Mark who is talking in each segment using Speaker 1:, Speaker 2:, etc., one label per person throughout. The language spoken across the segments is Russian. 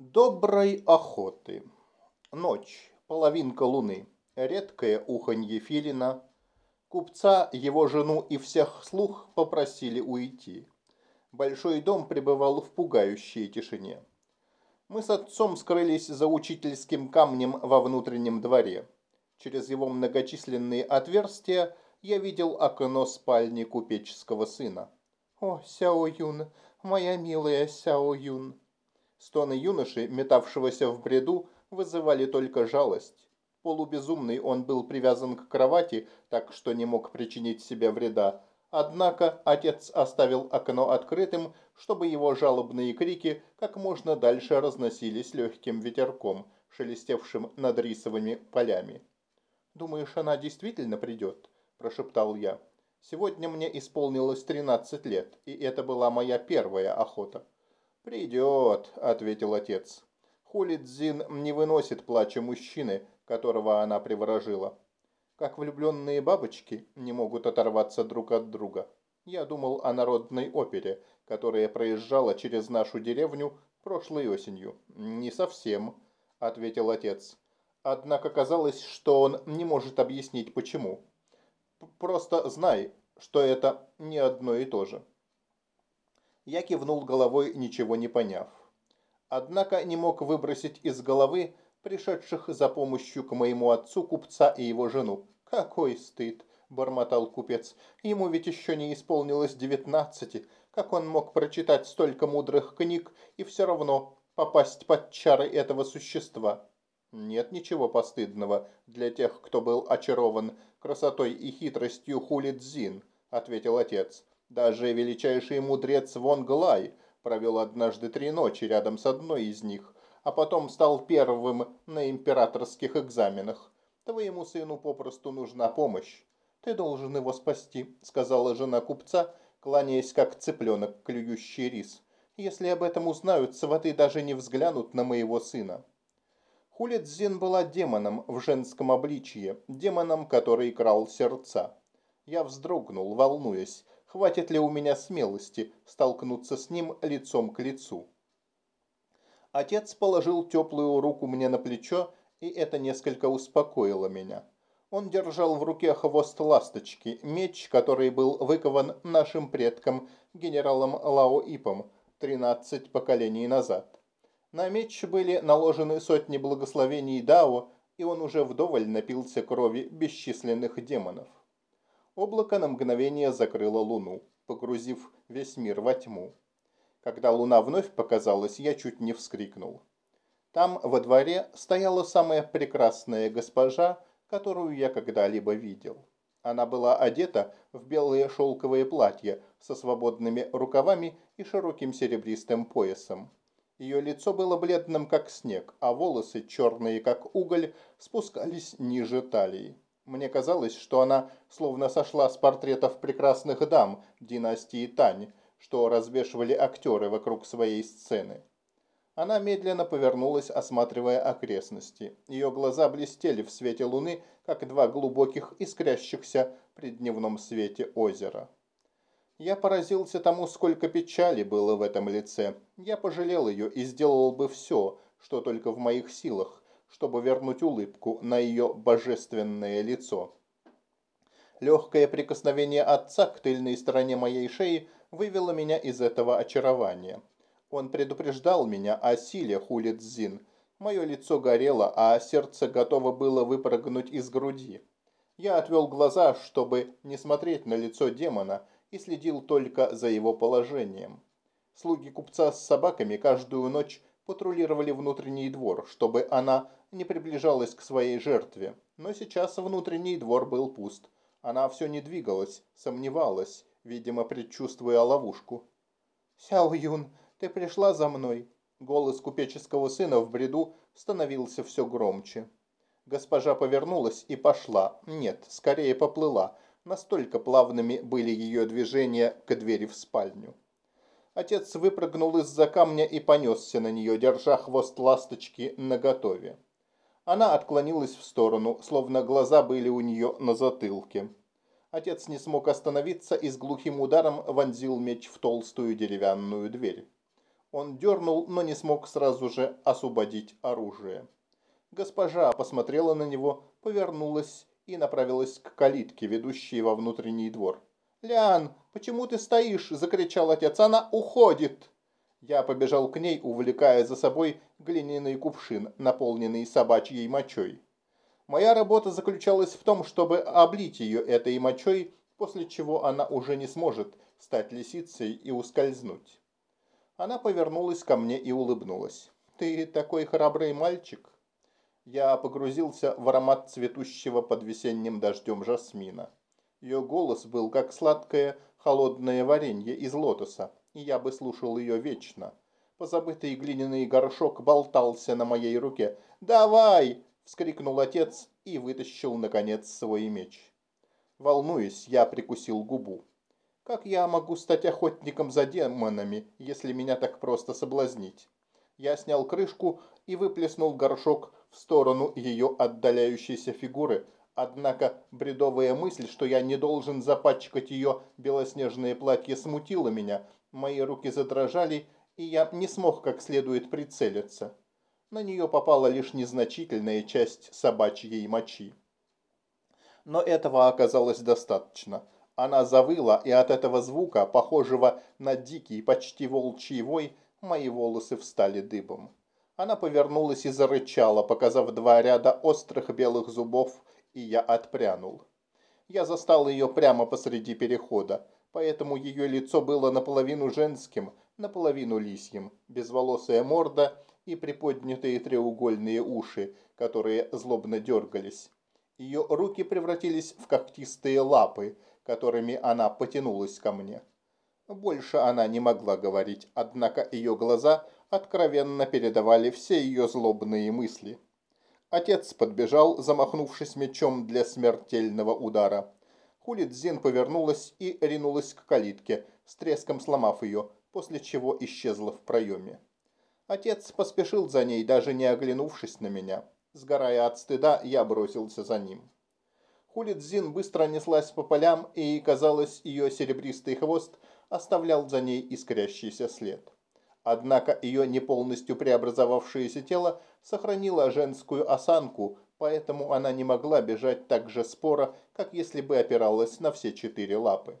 Speaker 1: Доброй охоты. Ночь, половинка луны, редкое уханье филина. Купца, его жену и всех слух попросили уйти. Большой дом пребывал в пугающей тишине. Мы с отцом скрылись за учительским камнем во внутреннем дворе. Через его многочисленные отверстия я видел окно спальни купеческого сына. «О, Сяо Юн, моя милая Сяо Юн!» Стоны юноши, метавшегося в бреду, вызывали только жалость. Полубезумный он был привязан к кровати, так что не мог причинить себе вреда. Однако отец оставил окно открытым, чтобы его жалобные крики как можно дальше разносились легким ветерком, шелестевшим над рисовыми полями. «Думаешь, она действительно придет?» – прошептал я. «Сегодня мне исполнилось тринадцать лет, и это была моя первая охота». «Придет», — ответил отец. Хулидзин не выносит плача мужчины, которого она приворожила. Как влюбленные бабочки не могут оторваться друг от друга. Я думал о народной опере, которая проезжала через нашу деревню прошлой осенью. «Не совсем», — ответил отец. Однако казалось, что он не может объяснить, почему. «Просто знай, что это не одно и то же». Я кивнул головой, ничего не поняв. Однако не мог выбросить из головы пришедших за помощью к моему отцу купца и его жену. «Какой стыд!» – бормотал купец. «Ему ведь еще не исполнилось девятнадцати. Как он мог прочитать столько мудрых книг и все равно попасть под чары этого существа?» «Нет ничего постыдного для тех, кто был очарован красотой и хитростью Хулидзин», – ответил отец. Даже величайший мудрец Вон Глай провел однажды три ночи рядом с одной из них, а потом стал первым на императорских экзаменах. Твоему сыну попросту нужна помощь. Ты должен его спасти, сказала жена купца, кланяясь как цыпленок, клюющий рис. Если об этом узнают, сваты даже не взглянут на моего сына. Хулидзин была демоном в женском обличье, демоном, который крал сердца. Я вздрогнул, волнуясь, хватит ли у меня смелости столкнуться с ним лицом к лицу. Отец положил теплую руку мне на плечо, и это несколько успокоило меня. Он держал в руке хвост ласточки, меч, который был выкован нашим предком, генералом Лао Ипом, 13 поколений назад. На меч были наложены сотни благословений Дао, и он уже вдоволь напился крови бесчисленных демонов. Облако на мгновение закрыло луну, погрузив весь мир во тьму. Когда луна вновь показалась, я чуть не вскрикнул. Там, во дворе, стояла самая прекрасная госпожа, которую я когда-либо видел. Она была одета в белое шелковое платье со свободными рукавами и широким серебристым поясом. Ее лицо было бледным, как снег, а волосы, черные, как уголь, спускались ниже талии. Мне казалось, что она словно сошла с портретов прекрасных дам династии Тань, что развешивали актеры вокруг своей сцены. Она медленно повернулась, осматривая окрестности. Ее глаза блестели в свете луны, как два глубоких искрящихся при дневном свете озера. Я поразился тому, сколько печали было в этом лице. Я пожалел ее и сделал бы все, что только в моих силах, чтобы вернуть улыбку на ее божественное лицо. Легкое прикосновение отца к тыльной стороне моей шеи вывело меня из этого очарования. Он предупреждал меня о силе Хулидзин. Мое лицо горело, а сердце готово было выпрыгнуть из груди. Я отвел глаза, чтобы не смотреть на лицо демона, и следил только за его положением. Слуги купца с собаками каждую ночь патрулировали внутренний двор, чтобы она не приближалась к своей жертве. Но сейчас внутренний двор был пуст. Она все не двигалась, сомневалась, видимо, предчувствуя ловушку. «Сяо Юн, ты пришла за мной?» Голос купеческого сына в бреду становился все громче. Госпожа повернулась и пошла. Нет, скорее поплыла. Настолько плавными были ее движения к двери в спальню. Отец выпрыгнул из-за камня и понесся на нее, держа хвост ласточки наготове. Она отклонилась в сторону, словно глаза были у нее на затылке. Отец не смог остановиться и с глухим ударом вонзил меч в толстую деревянную дверь. Он дернул, но не смог сразу же освободить оружие. Госпожа посмотрела на него, повернулась и направилась к калитке, ведущей во внутренний двор. «Лян, почему ты стоишь?» – закричал отец. «Она уходит!» Я побежал к ней, увлекая за собой глиняный кувшин, наполненный собачьей мочой. Моя работа заключалась в том, чтобы облить ее этой мочой, после чего она уже не сможет стать лисицей и ускользнуть. Она повернулась ко мне и улыбнулась. «Ты такой храбрый мальчик!» Я погрузился в аромат цветущего под весенним дождем жасмина. Ее голос был как сладкое холодное варенье из лотоса, и я бы слушал ее вечно. Позабытый глиняный горшок болтался на моей руке. «Давай!» – вскрикнул отец и вытащил, наконец, свой меч. Волнуясь, я прикусил губу. Как я могу стать охотником за демонами, если меня так просто соблазнить? Я снял крышку и выплеснул горшок в сторону ее отдаляющейся фигуры, однако бредовая мысль, что я не должен запачкать ее белоснежное платье, смутила меня. Мои руки задрожали, и я не смог как следует прицелиться. На нее попала лишь незначительная часть собачьей мочи. Но этого оказалось достаточно – она завыла, и от этого звука, похожего на дикий, почти волчий вой, мои волосы встали дыбом. Она повернулась и зарычала, показав два ряда острых белых зубов, и я отпрянул. Я застал ее прямо посреди перехода, поэтому ее лицо было наполовину женским, наполовину лисьим, безволосая морда и приподнятые треугольные уши, которые злобно дергались. Ее руки превратились в когтистые лапы, которыми она потянулась ко мне. Больше она не могла говорить, однако ее глаза откровенно передавали все ее злобные мысли. Отец подбежал, замахнувшись мечом для смертельного удара. Хулидзин повернулась и ринулась к калитке, с треском сломав ее, после чего исчезла в проеме. Отец поспешил за ней, даже не оглянувшись на меня. Сгорая от стыда, я бросился за ним. Хулидзин быстро неслась по полям, и, казалось, ее серебристый хвост оставлял за ней искрящийся след. Однако ее не полностью преобразовавшееся тело сохранило женскую осанку, поэтому она не могла бежать так же споро, как если бы опиралась на все четыре лапы.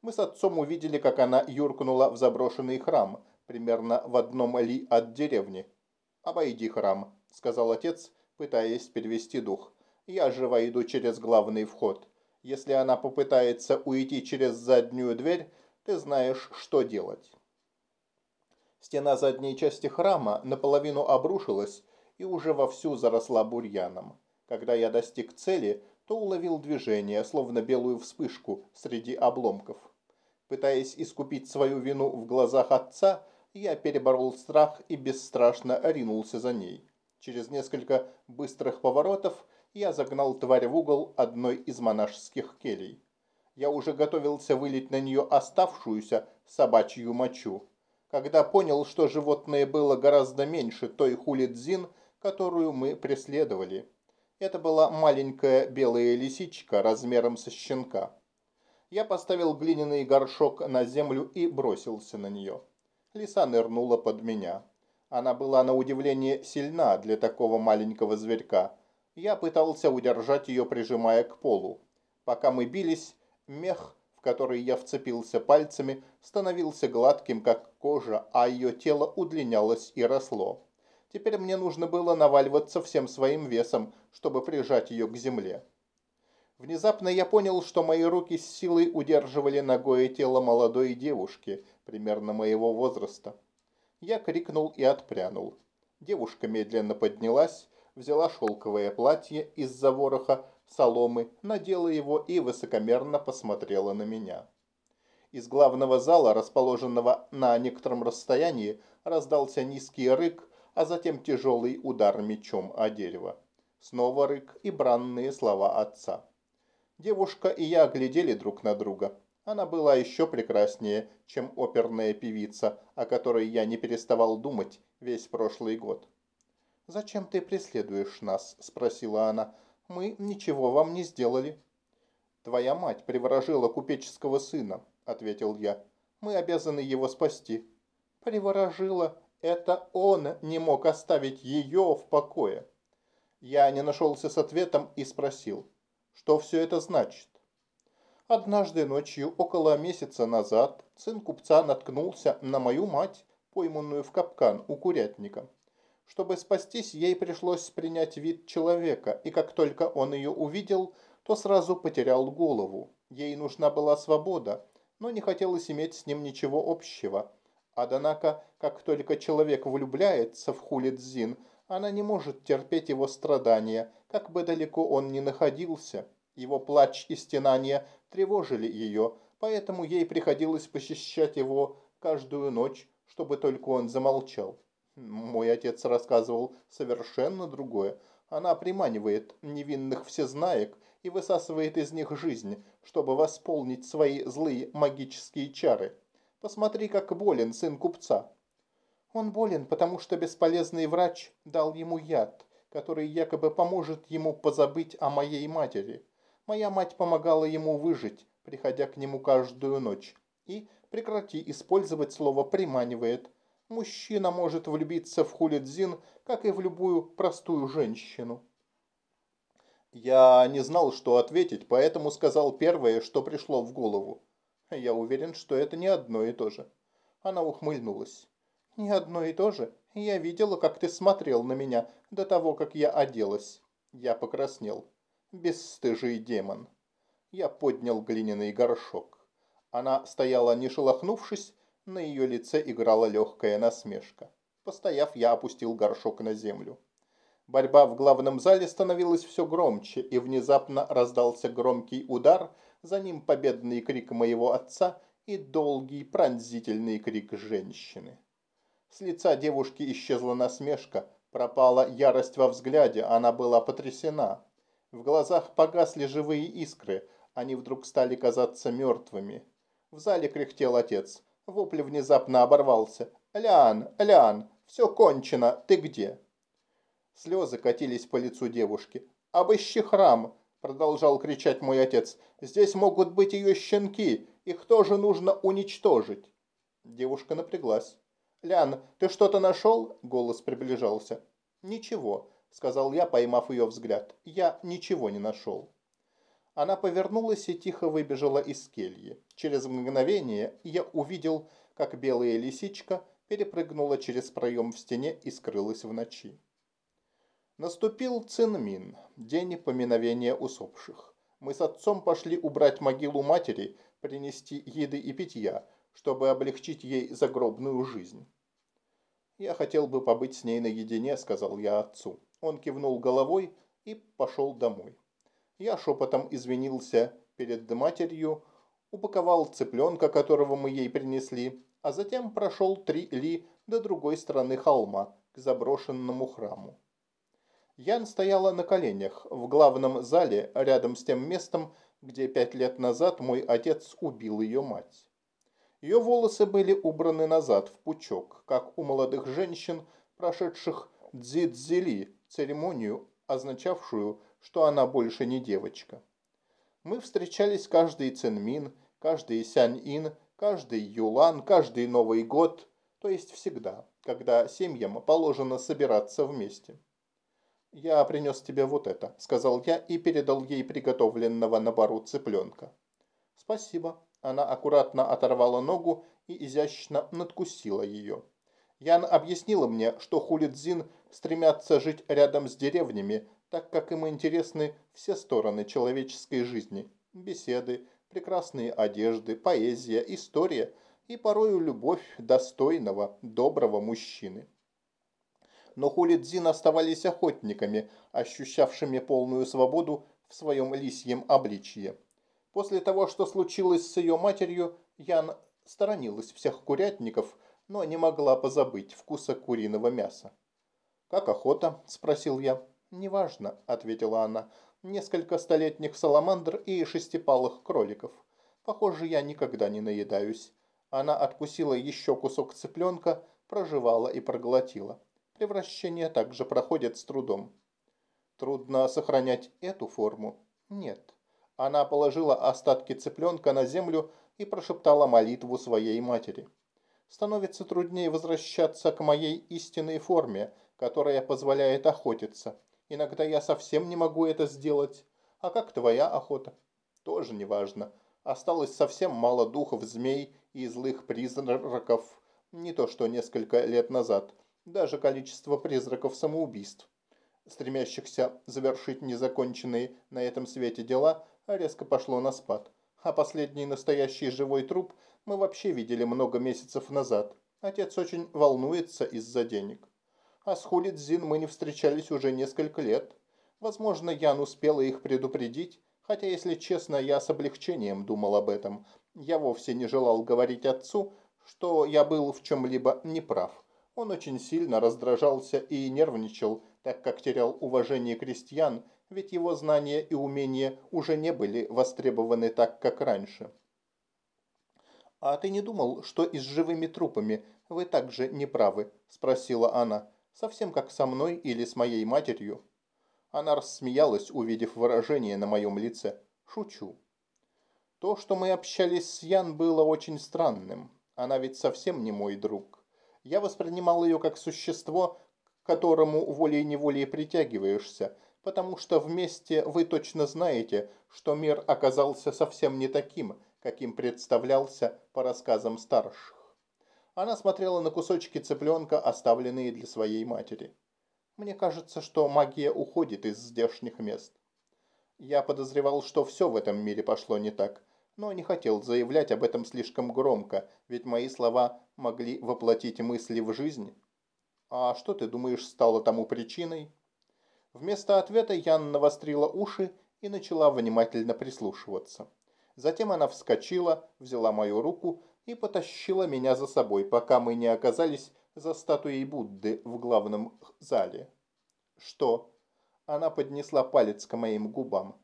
Speaker 1: Мы с отцом увидели, как она юркнула в заброшенный храм, примерно в одном ли от деревни. «Обойди храм», — сказал отец, пытаясь перевести дух. Я же войду через главный вход. Если она попытается уйти через заднюю дверь, ты знаешь, что делать. Стена задней части храма наполовину обрушилась и уже вовсю заросла бурьяном. Когда я достиг цели, то уловил движение, словно белую вспышку среди обломков. Пытаясь искупить свою вину в глазах отца, я переборол страх и бесстрашно ринулся за ней. Через несколько быстрых поворотов я загнал тварь в угол одной из монашеских келей. Я уже готовился вылить на нее оставшуюся собачью мочу, когда понял, что животное было гораздо меньше той хулидзин, которую мы преследовали. Это была маленькая белая лисичка размером со щенка. Я поставил глиняный горшок на землю и бросился на нее. Лиса нырнула под меня. Она была на удивление сильна для такого маленького зверька, я пытался удержать ее, прижимая к полу. Пока мы бились, мех, в который я вцепился пальцами, становился гладким, как кожа, а ее тело удлинялось и росло. Теперь мне нужно было наваливаться всем своим весом, чтобы прижать ее к земле. Внезапно я понял, что мои руки с силой удерживали ногое тело молодой девушки, примерно моего возраста. Я крикнул и отпрянул. Девушка медленно поднялась, взяла шелковое платье из-за вороха соломы, надела его и высокомерно посмотрела на меня. Из главного зала, расположенного на некотором расстоянии, раздался низкий рык, а затем тяжелый удар мечом о дерево. Снова рык и бранные слова отца. Девушка и я глядели друг на друга. Она была еще прекраснее, чем оперная певица, о которой я не переставал думать весь прошлый год. «Зачем ты преследуешь нас?» – спросила она. «Мы ничего вам не сделали». «Твоя мать приворожила купеческого сына», – ответил я. «Мы обязаны его спасти». приворожила. Это он не мог оставить ее в покое. Я не нашелся с ответом и спросил, что все это значит. Однажды ночью, около месяца назад, сын купца наткнулся на мою мать, пойманную в капкан у курятника. Чтобы спастись, ей пришлось принять вид человека, и как только он ее увидел, то сразу потерял голову. Ей нужна была свобода, но не хотелось иметь с ним ничего общего. Однако, как только человек влюбляется в Хулидзин, она не может терпеть его страдания, как бы далеко он ни находился. Его плач и стенания тревожили ее, поэтому ей приходилось посещать его каждую ночь, чтобы только он замолчал. Мой отец рассказывал совершенно другое. Она приманивает невинных всезнаек и высасывает из них жизнь, чтобы восполнить свои злые магические чары. Посмотри, как болен сын купца. Он болен, потому что бесполезный врач дал ему яд, который якобы поможет ему позабыть о моей матери. Моя мать помогала ему выжить, приходя к нему каждую ночь. И прекрати использовать слово «приманивает». Мужчина может влюбиться в Хулидзин, как и в любую простую женщину. Я не знал, что ответить, поэтому сказал первое, что пришло в голову. Я уверен, что это не одно и то же. Она ухмыльнулась. Не одно и то же. Я видела, как ты смотрел на меня до того, как я оделась. Я покраснел бесстыжий демон. Я поднял глиняный горшок. Она стояла не шелохнувшись, на ее лице играла легкая насмешка. Постояв, я опустил горшок на землю. Борьба в главном зале становилась все громче, и внезапно раздался громкий удар, за ним победный крик моего отца и долгий пронзительный крик женщины. С лица девушки исчезла насмешка, пропала ярость во взгляде, она была потрясена. В глазах погасли живые искры, они вдруг стали казаться мертвыми. В зале кряхтел отец. Вопль внезапно оборвался. «Лян, Лян, все кончено, ты где?» Слезы катились по лицу девушки. «Обыщи храм!» – продолжал кричать мой отец. «Здесь могут быть ее щенки, их тоже нужно уничтожить!» Девушка напряглась. «Лян, ты что-то нашел?» – голос приближался. «Ничего. – сказал я, поймав ее взгляд. «Я ничего не нашел». Она повернулась и тихо выбежала из кельи. Через мгновение я увидел, как белая лисичка перепрыгнула через проем в стене и скрылась в ночи. Наступил Цинмин, день поминовения усопших. Мы с отцом пошли убрать могилу матери, принести еды и питья, чтобы облегчить ей загробную жизнь. «Я хотел бы побыть с ней наедине», — сказал я отцу. Он кивнул головой и пошел домой. Я шепотом извинился перед матерью, упаковал цыпленка, которого мы ей принесли, а затем прошел три ли до другой стороны холма, к заброшенному храму. Ян стояла на коленях в главном зале, рядом с тем местом, где пять лет назад мой отец убил ее мать. Ее волосы были убраны назад в пучок, как у молодых женщин, прошедших дзидзели, церемонию, означавшую, что она больше не девочка. Мы встречались каждый Ценмин, каждый Сянь-Ин, каждый Юлан, каждый Новый год, то есть всегда, когда семьям положено собираться вместе. «Я принес тебе вот это», — сказал я и передал ей приготовленного на бару цыпленка. «Спасибо». Она аккуратно оторвала ногу и изящно надкусила ее. Ян объяснила мне, что хулидзин стремятся жить рядом с деревнями, так как им интересны все стороны человеческой жизни. Беседы, прекрасные одежды, поэзия, история и порою любовь достойного, доброго мужчины. Но хулидзин оставались охотниками, ощущавшими полную свободу в своем лисьем обличье. После того, что случилось с ее матерью, Ян сторонилась всех курятников – но не могла позабыть вкуса куриного мяса. «Как охота?» – спросил я. «Неважно», – ответила она. «Несколько столетних саламандр и шестипалых кроликов. Похоже, я никогда не наедаюсь». Она откусила еще кусок цыпленка, прожевала и проглотила. Превращение также проходит с трудом. Трудно сохранять эту форму? Нет. Она положила остатки цыпленка на землю и прошептала молитву своей матери. становится труднее возвращаться к моей истинной форме, которая позволяет охотиться. Иногда я совсем не могу это сделать. А как твоя охота? Тоже неважно. Осталось совсем мало духов змей и злых призраков. Не то что несколько лет назад. Даже количество призраков самоубийств, стремящихся завершить незаконченные на этом свете дела, резко пошло на спад. А последний настоящий живой труп мы вообще видели много месяцев назад. Отец очень волнуется из-за денег. А с Хулидзин мы не встречались уже несколько лет. Возможно, Ян успела их предупредить, хотя, если честно, я с облегчением думал об этом. Я вовсе не желал говорить отцу, что я был в чем-либо неправ. Он очень сильно раздражался и нервничал, так как терял уважение крестьян, ведь его знания и умения уже не были востребованы так, как раньше. «А ты не думал, что и с живыми трупами вы также неправы?» – спросила она. «Совсем как со мной или с моей матерью?» Она рассмеялась, увидев выражение на моем лице. «Шучу». То, что мы общались с Ян, было очень странным. Она ведь совсем не мой друг. Я воспринимал ее как существо, к которому волей-неволей притягиваешься, потому что вместе вы точно знаете, что мир оказался совсем не таким – каким представлялся по рассказам старших. Она смотрела на кусочки цыпленка, оставленные для своей матери. Мне кажется, что магия уходит из здешних мест. Я подозревал, что все в этом мире пошло не так, но не хотел заявлять об этом слишком громко, ведь мои слова могли воплотить мысли в жизнь. А что ты думаешь стало тому причиной? Вместо ответа Ян навострила уши и начала внимательно прислушиваться. Затем она вскочила, взяла мою руку и потащила меня за собой, пока мы не оказались за статуей Будды в главном зале. «Что?» Она поднесла палец к моим губам.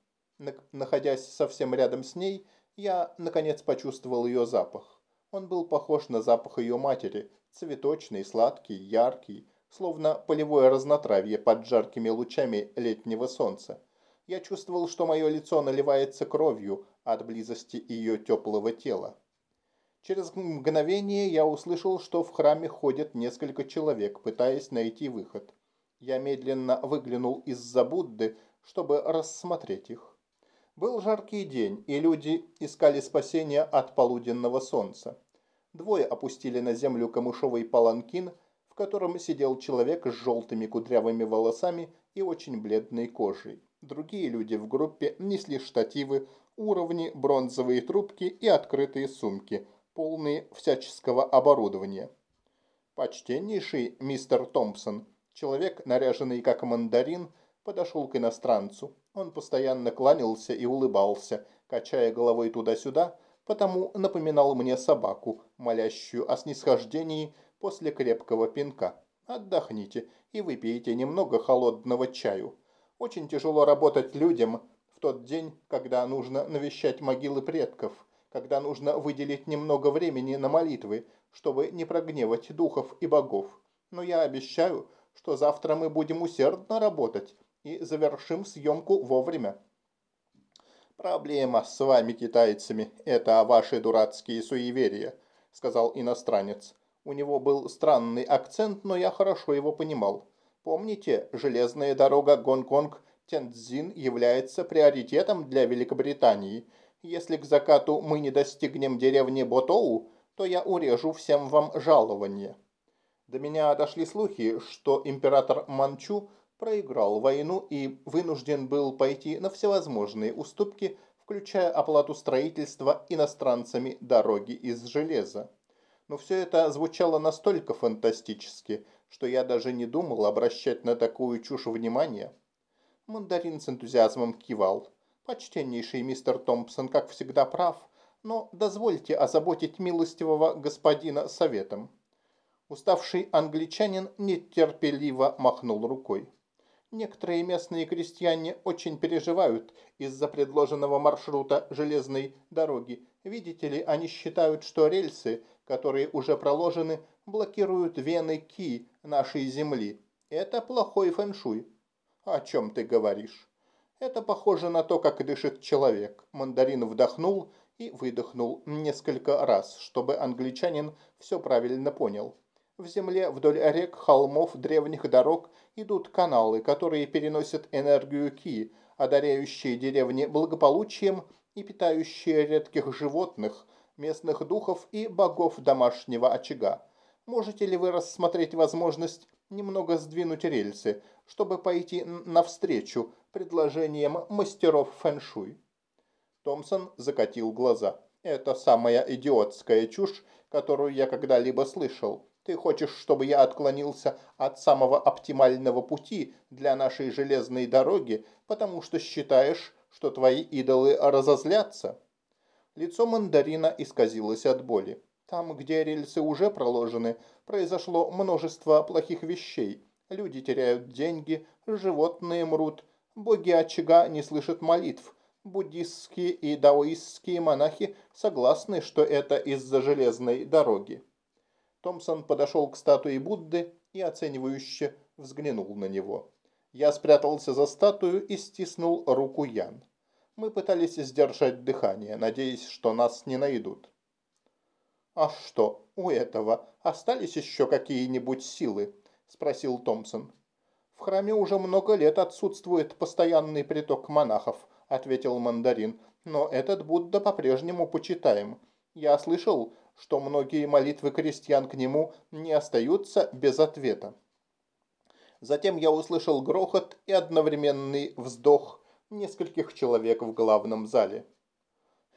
Speaker 1: Находясь совсем рядом с ней, я, наконец, почувствовал ее запах. Он был похож на запах ее матери, цветочный, сладкий, яркий, словно полевое разнотравье под жаркими лучами летнего солнца. Я чувствовал, что мое лицо наливается кровью от близости ее теплого тела. Через мгновение я услышал, что в храме ходят несколько человек, пытаясь найти выход. Я медленно выглянул из-за Будды, чтобы рассмотреть их. Был жаркий день, и люди искали спасения от полуденного солнца. Двое опустили на землю камышовый паланкин, в котором сидел человек с желтыми кудрявыми волосами и очень бледной кожей. Другие люди в группе несли штативы, уровни, бронзовые трубки и открытые сумки, полные всяческого оборудования. Почтеннейший мистер Томпсон, человек, наряженный как мандарин, подошел к иностранцу. Он постоянно кланялся и улыбался, качая головой туда-сюда, потому напоминал мне собаку, молящую о снисхождении после крепкого пинка. Отдохните и выпейте немного холодного чаю. Очень тяжело работать людям в тот день, когда нужно навещать могилы предков, когда нужно выделить немного времени на молитвы, чтобы не прогневать духов и богов. Но я обещаю, что завтра мы будем усердно работать и завершим съемку вовремя. «Проблема с вами, китайцами, это ваши дурацкие суеверия», – сказал иностранец. У него был странный акцент, но я хорошо его понимал. Помните, железная дорога Гонконг-Тенцзин является приоритетом для Великобритании. Если к закату мы не достигнем деревни Ботоу, то я урежу всем вам жалование. До меня дошли слухи, что император Манчу проиграл войну и вынужден был пойти на всевозможные уступки, включая оплату строительства иностранцами дороги из железа. Но все это звучало настолько фантастически, что я даже не думал обращать на такую чушь внимание. Мандарин с энтузиазмом кивал. Почтеннейший мистер Томпсон, как всегда, прав, но дозвольте озаботить милостивого господина советом. Уставший англичанин нетерпеливо махнул рукой. Некоторые местные крестьяне очень переживают из-за предложенного маршрута железной дороги. Видите ли, они считают, что рельсы, которые уже проложены, блокируют вены Ки нашей Земли. Это плохой фэншуй. О чем ты говоришь? Это похоже на то, как дышит человек. Мандарин вдохнул и выдохнул несколько раз, чтобы англичанин все правильно понял. В земле вдоль рек, холмов, древних дорог идут каналы, которые переносят энергию Ки, одаряющие деревни благополучием и питающие редких животных, местных духов и богов домашнего очага. Можете ли вы рассмотреть возможность немного сдвинуть рельсы, чтобы пойти навстречу предложениям мастеров фэншуй? Томпсон закатил глаза. «Это самая идиотская чушь, которую я когда-либо слышал. Ты хочешь, чтобы я отклонился от самого оптимального пути для нашей железной дороги, потому что считаешь, что твои идолы разозлятся?» Лицо мандарина исказилось от боли. Там, где рельсы уже проложены, произошло множество плохих вещей. Люди теряют деньги, животные мрут, боги очага не слышат молитв, буддистские и даоистские монахи согласны, что это из-за железной дороги. Томпсон подошел к статуе Будды и оценивающе взглянул на него. Я спрятался за статую и стиснул руку Ян. Мы пытались сдержать дыхание, надеясь, что нас не найдут. «А что, у этого остались еще какие-нибудь силы?» – спросил Томпсон. «В храме уже много лет отсутствует постоянный приток монахов», – ответил мандарин. «Но этот Будда по-прежнему почитаем. Я слышал, что многие молитвы крестьян к нему не остаются без ответа». Затем я услышал грохот и одновременный вздох нескольких человек в главном зале.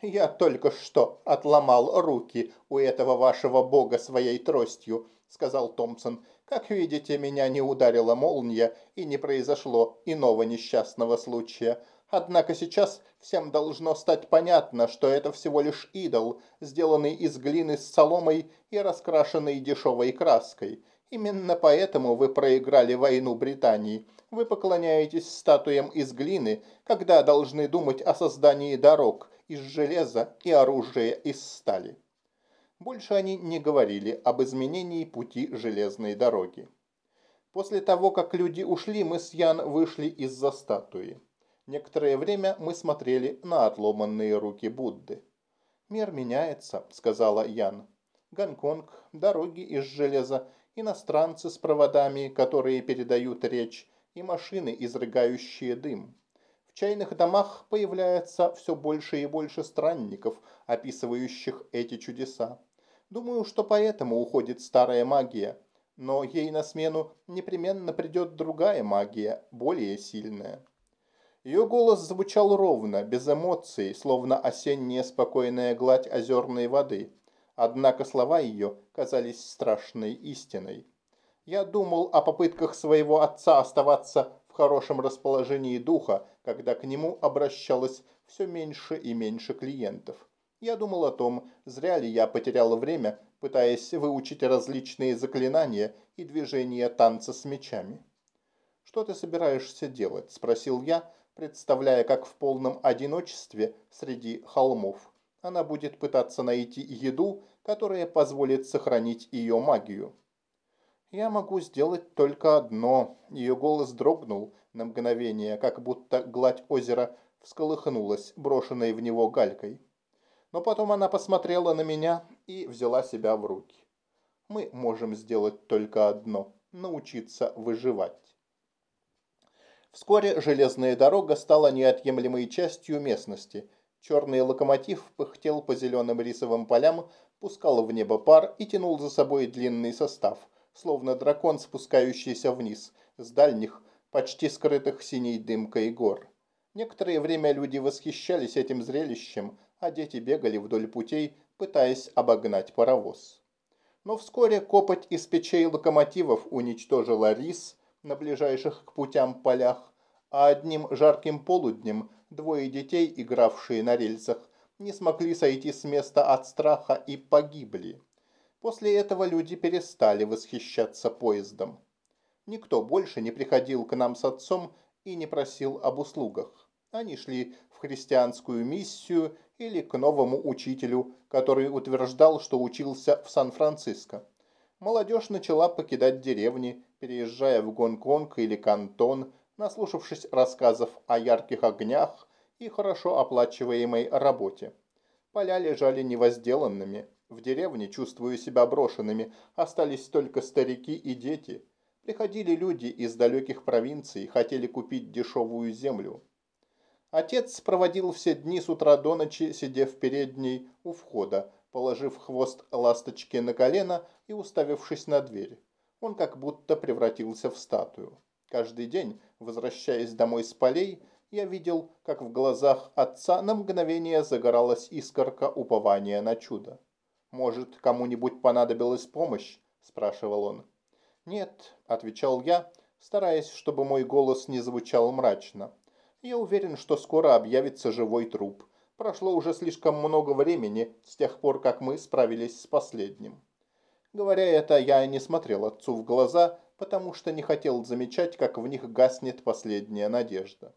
Speaker 1: «Я только что отломал руки у этого вашего бога своей тростью», — сказал Томпсон. «Как видите, меня не ударила молния и не произошло иного несчастного случая. Однако сейчас всем должно стать понятно, что это всего лишь идол, сделанный из глины с соломой и раскрашенный дешевой краской. Именно поэтому вы проиграли войну Британии. Вы поклоняетесь статуям из глины, когда должны думать о создании дорог из железа и оружия из стали. Больше они не говорили об изменении пути железной дороги. После того, как люди ушли, мы с Ян вышли из-за статуи. Некоторое время мы смотрели на отломанные руки Будды. «Мир меняется», — сказала Ян. «Гонконг, дороги из железа, иностранцы с проводами, которые передают речь, и машины, изрыгающие дым. В чайных домах появляется все больше и больше странников, описывающих эти чудеса. Думаю, что поэтому уходит старая магия, но ей на смену непременно придет другая магия, более сильная. Ее голос звучал ровно, без эмоций, словно осенняя спокойная гладь озерной воды. Однако слова ее казались страшной истиной. Я думал о попытках своего отца оставаться в хорошем расположении духа, когда к нему обращалось все меньше и меньше клиентов. Я думал о том, зря ли я потерял время, пытаясь выучить различные заклинания и движения танца с мечами. «Что ты собираешься делать?» – спросил я, представляя, как в полном одиночестве среди холмов она будет пытаться найти еду, которая позволит сохранить ее магию. «Я могу сделать только одно». Ее голос дрогнул на мгновение, как будто гладь озера всколыхнулась, брошенной в него галькой. Но потом она посмотрела на меня и взяла себя в руки. «Мы можем сделать только одно – научиться выживать». Вскоре железная дорога стала неотъемлемой частью местности. Черный локомотив пыхтел по зеленым рисовым полям, пускал в небо пар и тянул за собой длинный состав, словно дракон, спускающийся вниз, с дальних, почти скрытых синей дымкой гор. Некоторое время люди восхищались этим зрелищем, а дети бегали вдоль путей, пытаясь обогнать паровоз. Но вскоре копоть из печей локомотивов уничтожила рис, на ближайших к путям полях, а одним жарким полуднем двое детей, игравшие на рельсах, не смогли сойти с места от страха и погибли. После этого люди перестали восхищаться поездом. Никто больше не приходил к нам с отцом и не просил об услугах. Они шли христианскую миссию или к новому учителю, который утверждал, что учился в Сан-Франциско. Молодежь начала покидать деревни переезжая в Гонконг или Кантон, наслушавшись рассказов о ярких огнях и хорошо оплачиваемой работе. Поля лежали невозделанными. В деревне, чувствуя себя брошенными, остались только старики и дети. Приходили люди из далеких провинций, хотели купить дешевую землю. Отец проводил все дни с утра до ночи, сидя в передней у входа, положив хвост ласточки на колено и уставившись на дверь. Он как будто превратился в статую. Каждый день, возвращаясь домой с полей, я видел, как в глазах отца на мгновение загоралась искорка упования на чудо. «Может, кому-нибудь понадобилась помощь?» – спрашивал он. «Нет», – отвечал я, стараясь, чтобы мой голос не звучал мрачно. Я уверен, что скоро объявится живой труп. Прошло уже слишком много времени с тех пор, как мы справились с последним. Говоря это, я не смотрел отцу в глаза, потому что не хотел замечать, как в них гаснет последняя надежда.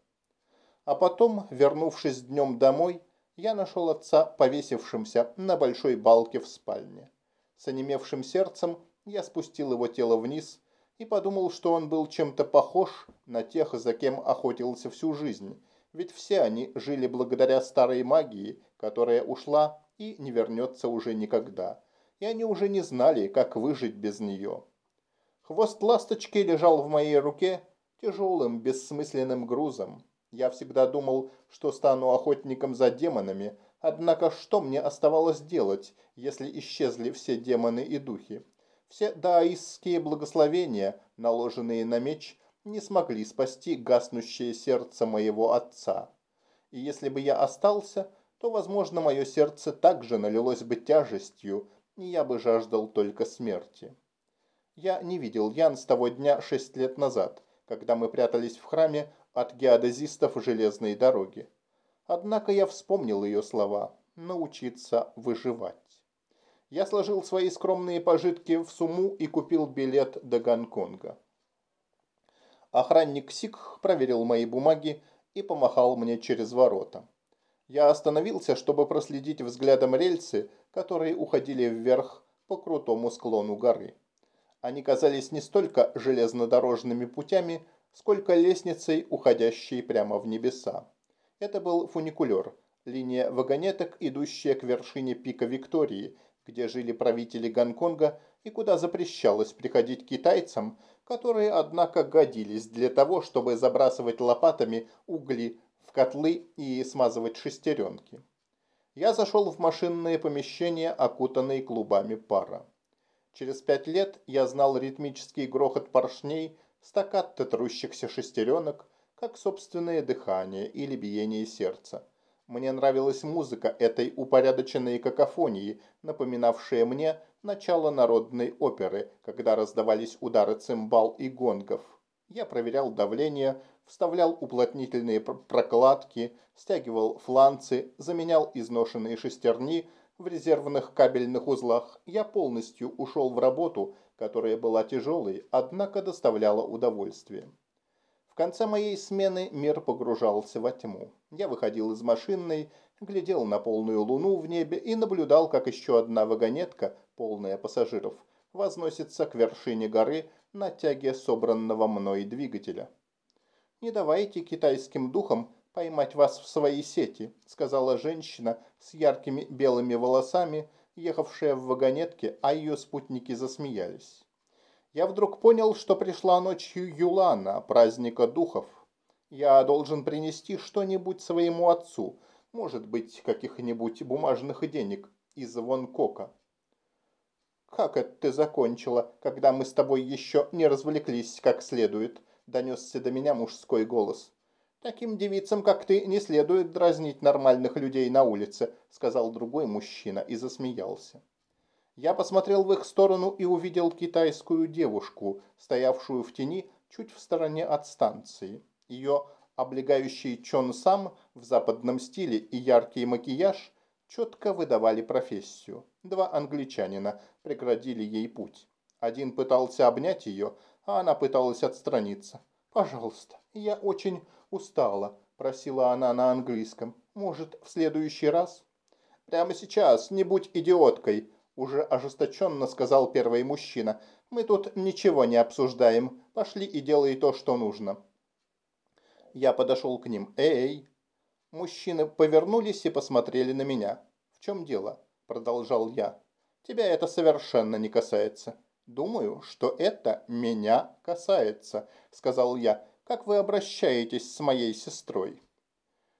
Speaker 1: А потом, вернувшись днем домой, я нашел отца повесившимся на большой балке в спальне. С онемевшим сердцем я спустил его тело вниз и подумал, что он был чем-то похож на тех, за кем охотился всю жизнь, ведь все они жили благодаря старой магии, которая ушла и не вернется уже никогда, и они уже не знали, как выжить без нее. Хвост ласточки лежал в моей руке тяжелым, бессмысленным грузом. Я всегда думал, что стану охотником за демонами, однако что мне оставалось делать, если исчезли все демоны и духи? Все дааистские благословения, наложенные на меч, не смогли спасти гаснущее сердце моего отца. И если бы я остался, то, возможно, мое сердце также налилось бы тяжестью, и я бы жаждал только смерти. Я не видел Ян с того дня шесть лет назад, когда мы прятались в храме от геодезистов железной дороги. Однако я вспомнил ее слова «научиться выживать» я сложил свои скромные пожитки в сумму и купил билет до Гонконга. Охранник Сик проверил мои бумаги и помахал мне через ворота. Я остановился, чтобы проследить взглядом рельсы, которые уходили вверх по крутому склону горы. Они казались не столько железнодорожными путями, сколько лестницей, уходящей прямо в небеса. Это был фуникулер, линия вагонеток, идущая к вершине пика Виктории, где жили правители Гонконга и куда запрещалось приходить китайцам, которые, однако, годились для того, чтобы забрасывать лопатами угли в котлы и смазывать шестеренки. Я зашел в машинное помещение, окутанное клубами пара. Через пять лет я знал ритмический грохот поршней, стаккато трущихся шестеренок, как собственное дыхание или биение сердца. Мне нравилась музыка этой упорядоченной какофонии, напоминавшая мне начало народной оперы, когда раздавались удары цимбал и гонгов. Я проверял давление, вставлял уплотнительные прокладки, стягивал фланцы, заменял изношенные шестерни в резервных кабельных узлах. Я полностью ушел в работу, которая была тяжелой, однако доставляла удовольствие. В конце моей смены мир погружался во тьму. Я выходил из машинной, глядел на полную луну в небе и наблюдал, как еще одна вагонетка, полная пассажиров, возносится к вершине горы на тяге собранного мной двигателя. «Не давайте китайским духам поймать вас в свои сети», сказала женщина с яркими белыми волосами, ехавшая в вагонетке, а ее спутники засмеялись я вдруг понял, что пришла ночью Юлана, праздника духов. Я должен принести что-нибудь своему отцу, может быть, каких-нибудь бумажных денег из Вонкока. «Как это ты закончила, когда мы с тобой еще не развлеклись как следует?» – донесся до меня мужской голос. «Таким девицам, как ты, не следует дразнить нормальных людей на улице», – сказал другой мужчина и засмеялся. Я посмотрел в их сторону и увидел китайскую девушку, стоявшую в тени чуть в стороне от станции. Ее облегающий чон сам в западном стиле и яркий макияж четко выдавали профессию. Два англичанина преградили ей путь. Один пытался обнять ее, а она пыталась отстраниться. «Пожалуйста, я очень устала», – просила она на английском. «Может, в следующий раз?» «Прямо сейчас, не будь идиоткой», уже ожесточенно сказал первый мужчина. «Мы тут ничего не обсуждаем. Пошли и делай то, что нужно». Я подошел к ним. «Эй!» Мужчины повернулись и посмотрели на меня. чем дело?» – продолжал я. «Тебя это совершенно не касается». «Думаю, что это меня касается», – сказал я. «Как вы обращаетесь с моей сестрой?»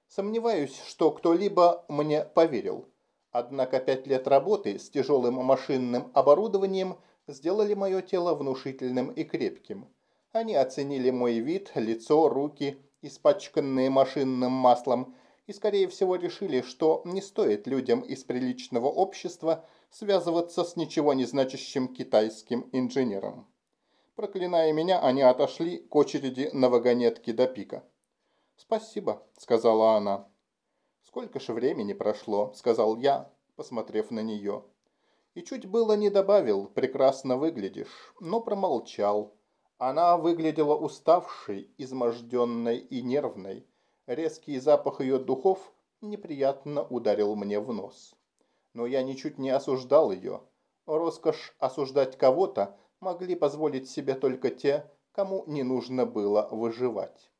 Speaker 1: Сомневаюсь, что кто-либо мне поверил. Однако пять лет работы с тяжелым машинным оборудованием сделали мое тело внушительным и крепким. Они оценили мой вид, лицо, руки, испачканные машинным маслом, и, скорее всего, решили, что не стоит людям из приличного общества связываться с ничего не значащим китайским инженером. Проклиная меня, они отошли к очереди на вагонетке до пика. «Спасибо», — сказала она. «Сколько же времени прошло», — сказал я, посмотрев на нее. И чуть было не добавил «прекрасно выглядишь», но промолчал. Она выглядела уставшей, изможденной и нервной. Резкий запах ее духов неприятно ударил мне в нос. Но я ничуть не осуждал ее. Роскошь осуждать кого-то могли позволить себе только те, кому не нужно было выживать.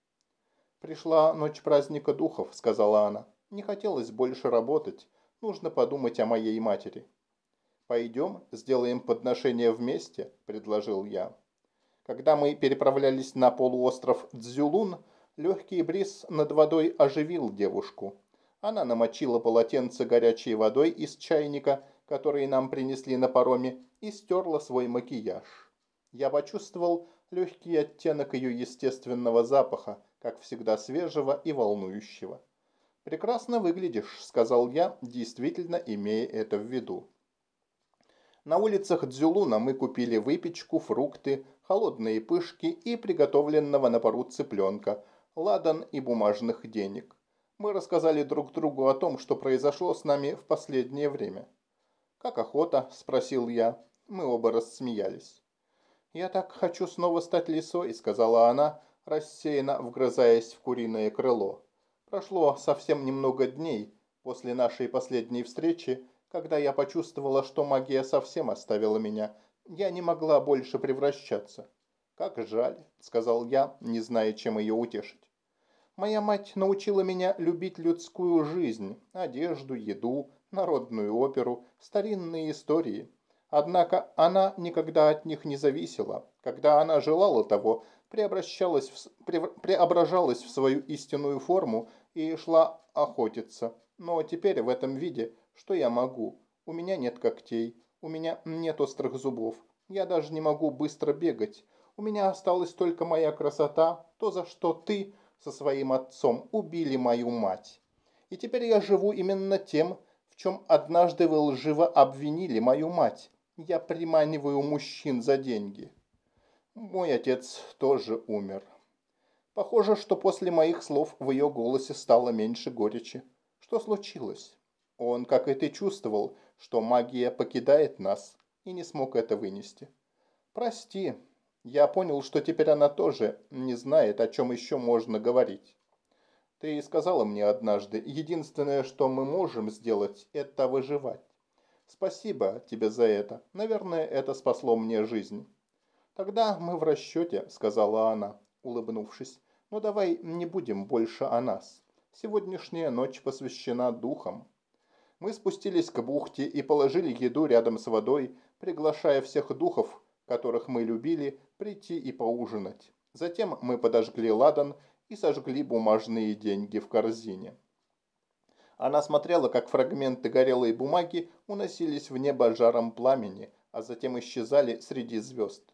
Speaker 1: «Пришла ночь праздника духов», — сказала она. «Не хотелось больше работать. Нужно подумать о моей матери». «Пойдем, сделаем подношение вместе», — предложил я. Когда мы переправлялись на полуостров Дзюлун, легкий бриз над водой оживил девушку. Она намочила полотенце горячей водой из чайника, который нам принесли на пароме, и стерла свой макияж. Я почувствовал легкий оттенок ее естественного запаха, как всегда свежего и волнующего. «Прекрасно выглядишь», — сказал я, действительно имея это в виду. На улицах Дзюлуна мы купили выпечку, фрукты, холодные пышки и приготовленного на пару цыпленка, ладан и бумажных денег. Мы рассказали друг другу о том, что произошло с нами в последнее время. «Как охота?» – спросил я. Мы оба рассмеялись. «Я так хочу снова стать лисой», – сказала она, рассеянно вгрызаясь в куриное крыло. Прошло совсем немного дней после нашей последней встречи, когда я почувствовала, что магия совсем оставила меня. Я не могла больше превращаться. «Как жаль», — сказал я, не зная, чем ее утешить. «Моя мать научила меня любить людскую жизнь, одежду, еду, народную оперу, старинные истории. Однако она никогда от них не зависела. Когда она желала того, преобращалась в, преображалась в свою истинную форму и шла охотиться. Но теперь в этом виде, что я могу? У меня нет когтей, у меня нет острых зубов, я даже не могу быстро бегать. У меня осталась только моя красота, то, за что ты со своим отцом убили мою мать. И теперь я живу именно тем, в чем однажды вы лживо обвинили мою мать. Я приманиваю мужчин за деньги. Мой отец тоже умер. Похоже, что после моих слов в ее голосе стало меньше горечи. Что случилось? Он, как и ты, чувствовал, что магия покидает нас, и не смог это вынести. Прости, я понял, что теперь она тоже не знает, о чем еще можно говорить. Ты сказала мне однажды, единственное, что мы можем сделать, это выживать. Спасибо тебе за это. Наверное, это спасло мне жизнь. «Тогда мы в расчете», — сказала она, улыбнувшись. «Но давай не будем больше о нас. Сегодняшняя ночь посвящена духам». Мы спустились к бухте и положили еду рядом с водой, приглашая всех духов, которых мы любили, прийти и поужинать. Затем мы подожгли ладан и сожгли бумажные деньги в корзине. Она смотрела, как фрагменты горелой бумаги уносились в небо жаром пламени, а затем исчезали среди звезд.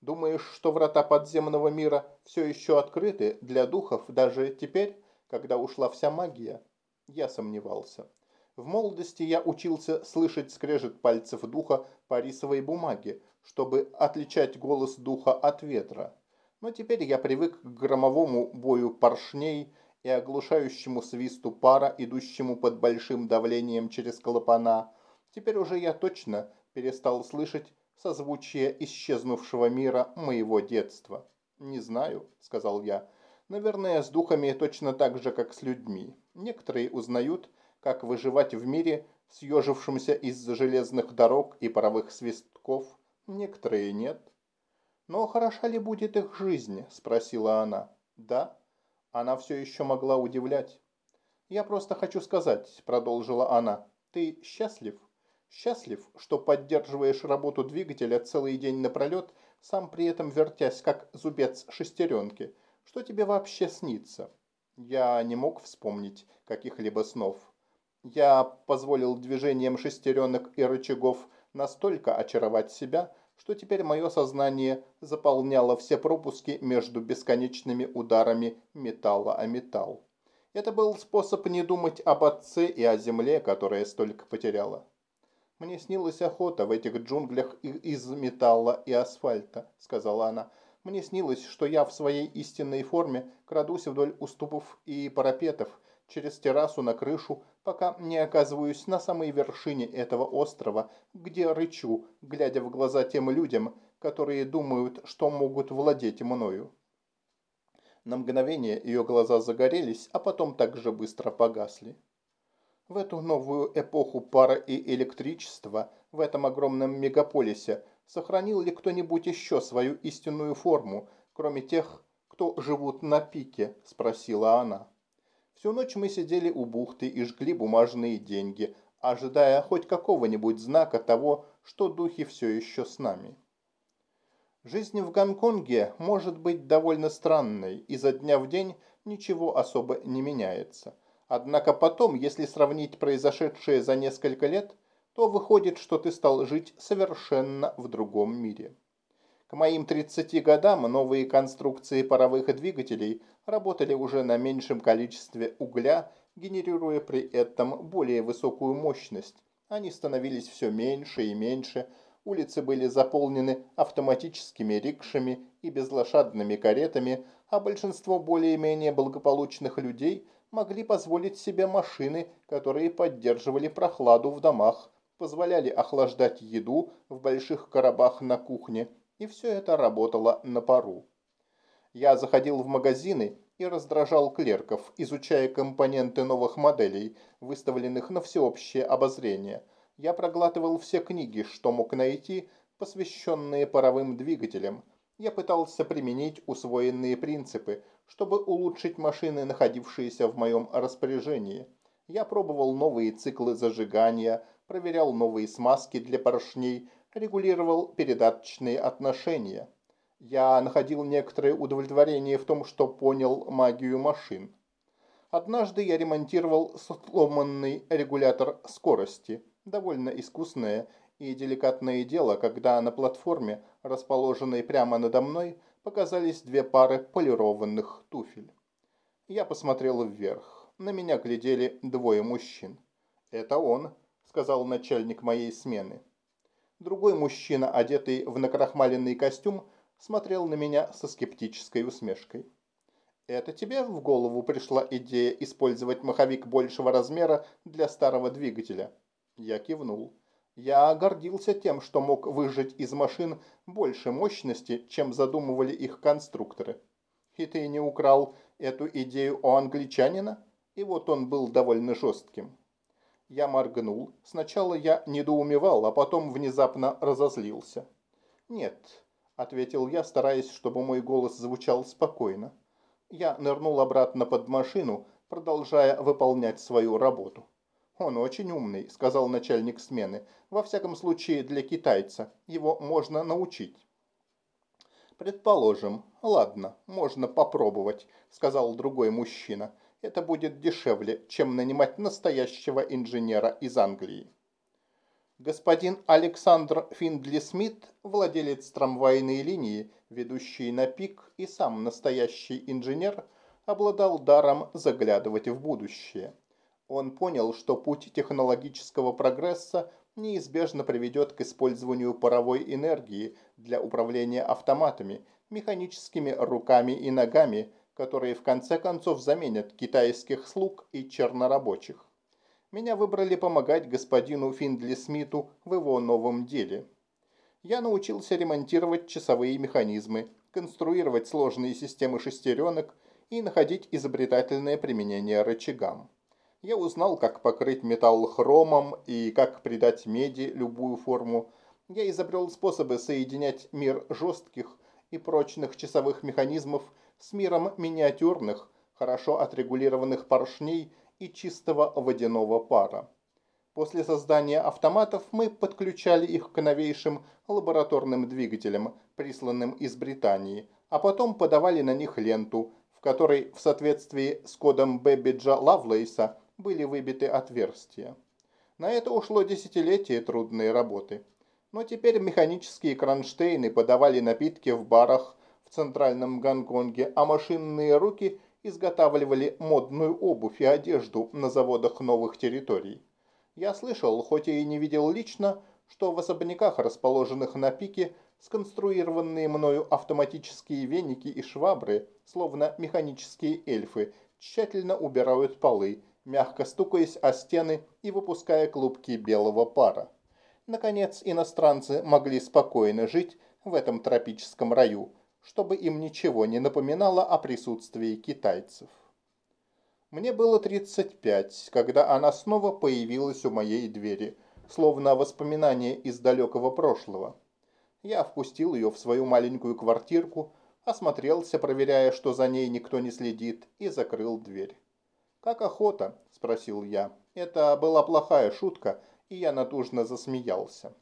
Speaker 1: Думаешь, что врата подземного мира все еще открыты для духов даже теперь, когда ушла вся магия? Я сомневался. В молодости я учился слышать скрежет пальцев духа по рисовой бумаге, чтобы отличать голос духа от ветра. Но теперь я привык к громовому бою поршней и оглушающему свисту пара, идущему под большим давлением через клапана. Теперь уже я точно перестал слышать созвучие исчезнувшего мира моего детства. «Не знаю», — сказал я. «Наверное, с духами точно так же, как с людьми. Некоторые узнают, как выживать в мире, съежившемся из-за железных дорог и паровых свистков. Некоторые нет». «Но хороша ли будет их жизнь?» – спросила она. «Да». Она все еще могла удивлять. «Я просто хочу сказать», – продолжила она. Ты счастлив? Счастлив, что поддерживаешь работу двигателя целый день напролет, сам при этом вертясь, как зубец шестеренки. Что тебе вообще снится? Я не мог вспомнить каких-либо снов. Я позволил движением шестеренок и рычагов настолько очаровать себя, что теперь мое сознание заполняло все пропуски между бесконечными ударами металла о металл. Это был способ не думать об отце и о земле, которая столько потеряла. «Мне снилась охота в этих джунглях из металла и асфальта», — сказала она. «Мне снилось, что я в своей истинной форме крадусь вдоль уступов и парапетов, через террасу на крышу, пока не оказываюсь на самой вершине этого острова, где рычу, глядя в глаза тем людям, которые думают, что могут владеть мною». На мгновение ее глаза загорелись, а потом так же быстро погасли. В эту новую эпоху пара и электричества в этом огромном мегаполисе сохранил ли кто-нибудь еще свою истинную форму, кроме тех, кто живут на пике?» – спросила она. Всю ночь мы сидели у бухты и жгли бумажные деньги, ожидая хоть какого-нибудь знака того, что духи все еще с нами. Жизнь в Гонконге может быть довольно странной, и за дня в день ничего особо не меняется. Однако потом, если сравнить произошедшее за несколько лет, то выходит, что ты стал жить совершенно в другом мире. К моим 30 годам новые конструкции паровых двигателей работали уже на меньшем количестве угля, генерируя при этом более высокую мощность. Они становились все меньше и меньше, улицы были заполнены автоматическими рикшами и безлошадными каретами, а большинство более-менее благополучных людей – могли позволить себе машины, которые поддерживали прохладу в домах, позволяли охлаждать еду в больших коробах на кухне, и все это работало на пару. Я заходил в магазины и раздражал клерков, изучая компоненты новых моделей, выставленных на всеобщее обозрение. Я проглатывал все книги, что мог найти, посвященные паровым двигателям. Я пытался применить усвоенные принципы, чтобы улучшить машины, находившиеся в моем распоряжении. Я пробовал новые циклы зажигания, проверял новые смазки для поршней, регулировал передаточные отношения. Я находил некоторое удовлетворение в том, что понял магию машин. Однажды я ремонтировал сломанный регулятор скорости, довольно искусное и деликатное дело, когда на платформе, расположенной прямо надо мной, показались две пары полированных туфель. Я посмотрел вверх. На меня глядели двое мужчин. «Это он», — сказал начальник моей смены. Другой мужчина, одетый в накрахмаленный костюм, смотрел на меня со скептической усмешкой. «Это тебе в голову пришла идея использовать маховик большего размера для старого двигателя?» Я кивнул. Я гордился тем, что мог выжать из машин больше мощности, чем задумывали их конструкторы. И ты не украл эту идею у англичанина? И вот он был довольно жестким. Я моргнул. Сначала я недоумевал, а потом внезапно разозлился. «Нет», — ответил я, стараясь, чтобы мой голос звучал спокойно. Я нырнул обратно под машину, продолжая выполнять свою работу. «Он очень умный», — сказал начальник смены. «Во всяком случае, для китайца. Его можно научить». «Предположим. Ладно, можно попробовать», — сказал другой мужчина. «Это будет дешевле, чем нанимать настоящего инженера из Англии». Господин Александр Финдли Смит, владелец трамвайной линии, ведущий на пик, и сам настоящий инженер, обладал даром заглядывать в будущее. Он понял, что путь технологического прогресса неизбежно приведет к использованию паровой энергии для управления автоматами, механическими руками и ногами, которые в конце концов заменят китайских слуг и чернорабочих. Меня выбрали помогать господину Финдли Смиту в его новом деле. Я научился ремонтировать часовые механизмы, конструировать сложные системы шестеренок и находить изобретательное применение рычагам. Я узнал, как покрыть металл хромом и как придать меди любую форму. Я изобрел способы соединять мир жестких и прочных часовых механизмов с миром миниатюрных, хорошо отрегулированных поршней и чистого водяного пара. После создания автоматов мы подключали их к новейшим лабораторным двигателям, присланным из Британии, а потом подавали на них ленту, в которой в соответствии с кодом Бэббиджа Лавлейса были выбиты отверстия. На это ушло десятилетие трудной работы. Но теперь механические кронштейны подавали напитки в барах в центральном Гонконге, а машинные руки изготавливали модную обувь и одежду на заводах новых территорий. Я слышал, хоть и не видел лично, что в особняках, расположенных на пике, сконструированные мною автоматические веники и швабры, словно механические эльфы, тщательно убирают полы, мягко стукаясь о стены и выпуская клубки белого пара. Наконец, иностранцы могли спокойно жить в этом тропическом раю, чтобы им ничего не напоминало о присутствии китайцев. Мне было 35, когда она снова появилась у моей двери, словно воспоминание из далекого прошлого. Я впустил ее в свою маленькую квартирку, осмотрелся, проверяя, что за ней никто не следит, и закрыл дверь. «Как охота?» – спросил я. Это была плохая шутка, и я натужно засмеялся.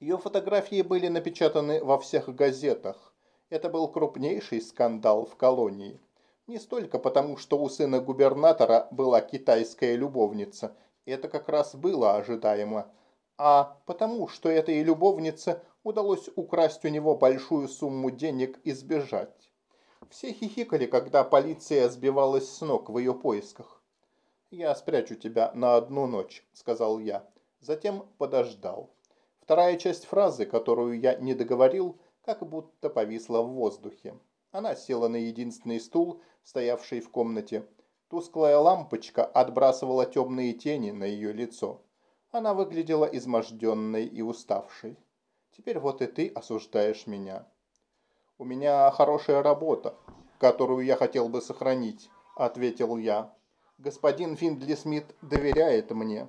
Speaker 1: Ее фотографии были напечатаны во всех газетах. Это был крупнейший скандал в колонии. Не столько потому, что у сына губернатора была китайская любовница, это как раз было ожидаемо, а потому, что этой любовнице удалось украсть у него большую сумму денег и сбежать. Все хихикали, когда полиция сбивалась с ног в ее поисках. «Я спрячу тебя на одну ночь», — сказал я. Затем подождал. Вторая часть фразы, которую я не договорил, как будто повисла в воздухе. Она села на единственный стул, стоявший в комнате. Тусклая лампочка отбрасывала темные тени на ее лицо. Она выглядела изможденной и уставшей. Теперь вот и ты осуждаешь меня. У меня хорошая работа, которую я хотел бы сохранить, ответил я. Господин Финдли Смит доверяет мне.